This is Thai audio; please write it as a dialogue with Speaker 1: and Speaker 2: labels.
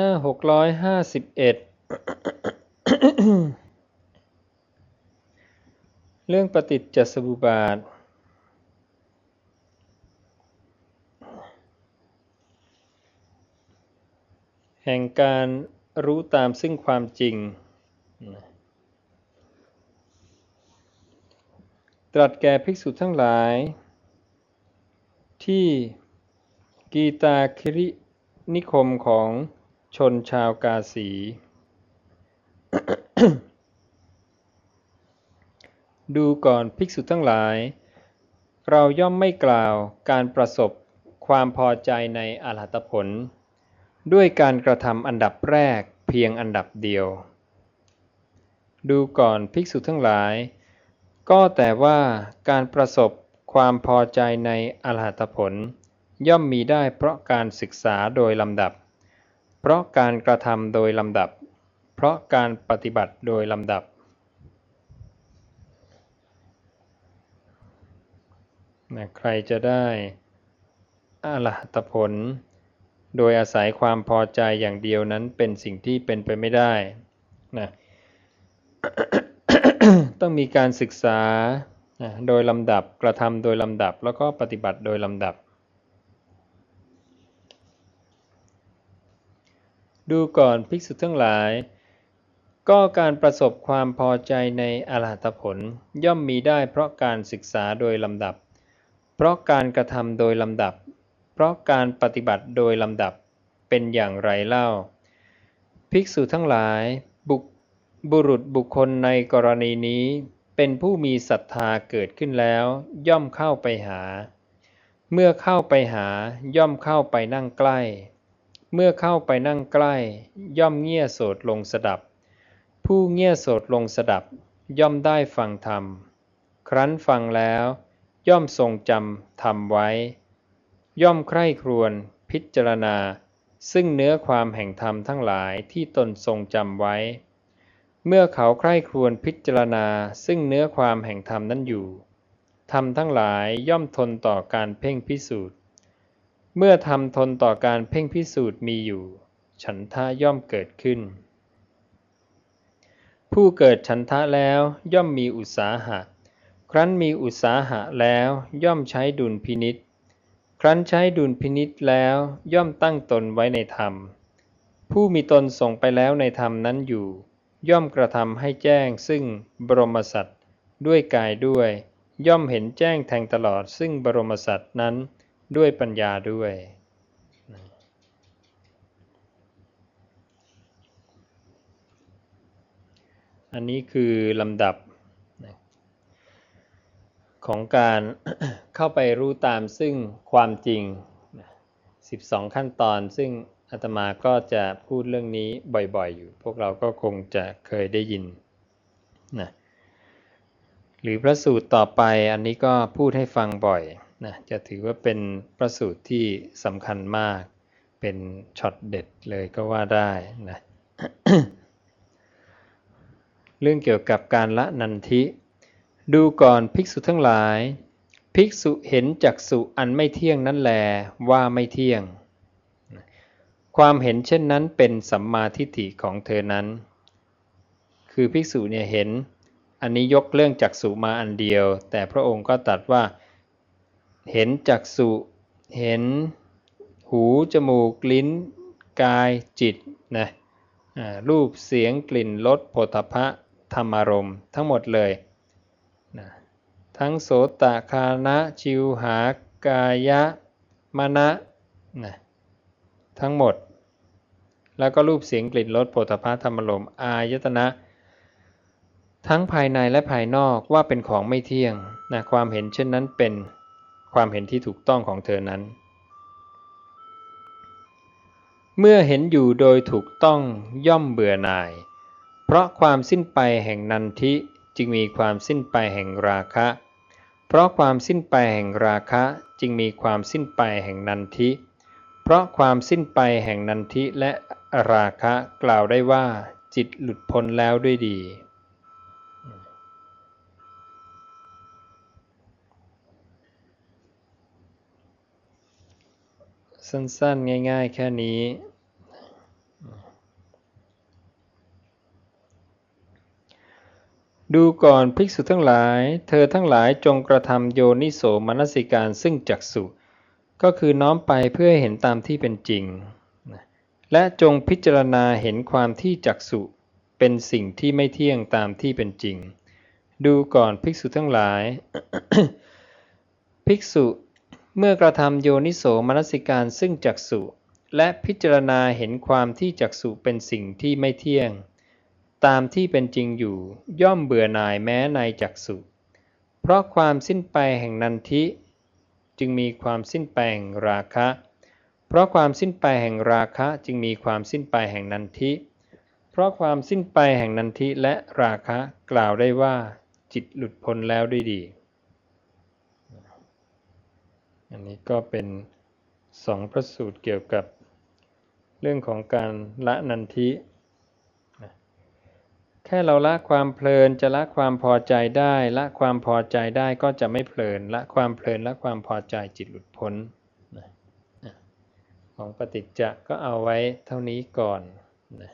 Speaker 1: หน้าหกร้อยห้าสิบเอ็ดเรื่องปฏิจจสมุปบาท แห่งการรู้ตามซึ่งความจริง ตรัสแก่ภิกษุทั้งหลาย ที่กีตาครินิคมของ ชนชาวกาสี ดูก่อนภิกษุทั้งหลาย เราย่อมไม่กล่าวการประสบความพอใจในอรหัตผล ด้วยการกระทำอันดับแรกเพียงอันดับเดียว ดูก่อนภิกษุทั้งหลาย ก็แต่ว่าการประสบความพอใจในอรหัตผล ย่อมมีได้เพราะการศึกษาโดยลำดับ ราะการกระทำโดยลำดับ เพราะการปฏิบัติโดยลำดับนะใครจะได้อรหัตผล โดยอาศัยความพอใจอย่างเดียวนั้นเป็นสิ่งที่เป็นไปไม่ได้นะต้องมีการศึกษาโดยลำดับกระทำโดยลำดับ แล้วก็ปฏิบัติโดยลำดับ ดูก่อนภิกษุทั้งหลาย ก็การประสบความพอใจในอรหัตผลย่อมมีได้เพราะการศึกษาโดยลำดับ เพราะการกระทำโดยลำดับ เพราะการปฏิบัติโดยลำดับเป็นอย่างไรเล่า ภิกษุทั้งหลายบุบุรุษบุคคลในกรณีนี้ เป็นผู้มีศรัทธาเกิดขึ้นแล้ว ย่อมเข้าไปหา เมื่อเข้าไปหาย่อมเข้าไปนั่งใกล้ เมื่อเข้าไปนั่งใกล้ ย่อมเงี่ยโสดลงสดับ ผู้เงี่ยโสดลงสดับ ย่อมได้ฟังธรรม ครั้นฟังแล้ว ย่อมทรงจำธรรมไว้ ย่อมใคร่ครวญพิจารณา ซึ่งเนื้อความแห่งธรรมทั้งหลายที่ตนทรงจำไว้ เมื่อเขาใคร่ครวญพิจารณาซึ่งเนื้อความแห่งธรรมนั้นอยู่ธรรมทั้งหลายย่อมทนต่อการเพ่งพิสูจน์ เมื่อทำทนต่อการเพ่งพิสูจน์มีอยู่ ฉันทะย่อมเกิดขึ้น ผู้เกิดฉันทะแล้วย่อมมีอุตสาหะ ครั้นมีอุตสาหะแล้วย่อมใช้ดุลพินิษครั้นใช้ดุลพินิษแล้วย่อมตั้งตนไว้ในธรรม ผู้มีตนส่งไปแล้วในธรรมนั้นอยู่ ย่อมกระทำให้แจ้งซึ่งบรมสัตว์ด้วยกายด้วย ย่อมเห็นแจ้งแทงตลอดซึ่งบรมสัตว์นั้น ด้วยปัญญาด้วย อันนี้คือลำดับของการเข้าไปรู้ตามซึ่งความจริง 12 ขั้นตอนซึ่งอาตมาก็จะพูดเรื่องนี้บ่อยๆ อยู่ พวกเราก็คงจะเคยได้ยินนะหรือพระสูตรต่อไปอันนี้ก็พูดให้ฟังบ่อย นะจะถือว่าเป็นประสูตรที่สำคัญมาก เป็นช็อตเด็ดเลยก็ว่าได้นะเรื่องเกี่ยวกับการละนันทิ ดูก่อนภิกษุทั้งหลาย ภิกษุเห็นจักสุอันไม่เที่ยงนั้นแลว่าไม่เที่ยง ความเห็นเช่นนั้นเป็นสัมมาทิฏฐิของเธอนั้น คือภิกษุเนี่ยเห็นอันนี้ยกเรื่องจักสุมาอันเดียว แต่พระองค์ก็ตรัสว่า เห็นจักสุ เห็นหู จมูก ลิ้น กาย จิต นะรูป เสียง กลิ่น รสโผฏฐะธรรมารมทั้งหมดเลยนะทั้งโสตคานะชิวหากายะมณะนะทั้งหมด แล้วก็รูปเสียงกลิ่นรสโผฏฐะธรรมารมอายตนะ ทั้งภายในและภายนอกว่าเป็นของไม่เที่ยงนะความเห็นเช่นนั้นเป็น ความเห็นที่ถูกต้องของเธอนั้น เมื่อเห็นอยู่โดยถูกต้องย่อมเบื่อหน่าย เพราะความสิ้นไปแห่งนันทิจึงมีความสิ้นไปแห่งราคะ เพราะความสิ้นไปแห่งราคะจึงมีความสิ้นไปแห่งนันทิ เพราะความสิ้นไปแห่งนันทิและราคะกล่าวได้ว่าจิตหลุดพ้นแล้วด้วยดี สั้นๆ ง่าย ๆ แค่นี้ ดูก่อนภิกษุทั้งหลาย เธอทั้งหลายจงกระทำโยนิโสมนสิการซึ่งจักสุก็คือน้อมไปเพื่อเห็นตามที่เป็นจริง และจงพิจารณาเห็นความที่จักสุเป็นสิ่งที่ไม่เที่ยงตามที่เป็นจริง ดูก่อนภิกษุทั้งหลาย ภิกษุ เมื่อกระทำโยนิโสมนสิการซึ่งจักสุและพิจารณาเห็นความที่จักสุเป็นสิ่งที่ไม่เที่ยง ตามที่เป็นจริงอยู่ย่อมเบื่อหน่ายแม้ในจักสุเพราะความสิ้นไปแห่งนันทิ จึงมีความสิ้นไปแห่งราคะ เพราะความสิ้นไปแห่งราคะจึงมีความสิ้นไปแห่งนันทิ เพราะความสิ้นไปแห่งนันทิและราคะกล่าวได้ว่า จิตหลุดพ้นแล้วด้วยดี อันนี้ก็เป็นสองพระสูตรเกี่ยวกับเรื่องของการละนันทิ แค่เราละความเพลินจะละความพอใจได้ ละความพอใจได้ก็จะไม่เพลิน ละความเพลินละความพอใจจิตหลุดพ้นของปฏิจจะก็เอาไว้เท่านี้ก่อนนะ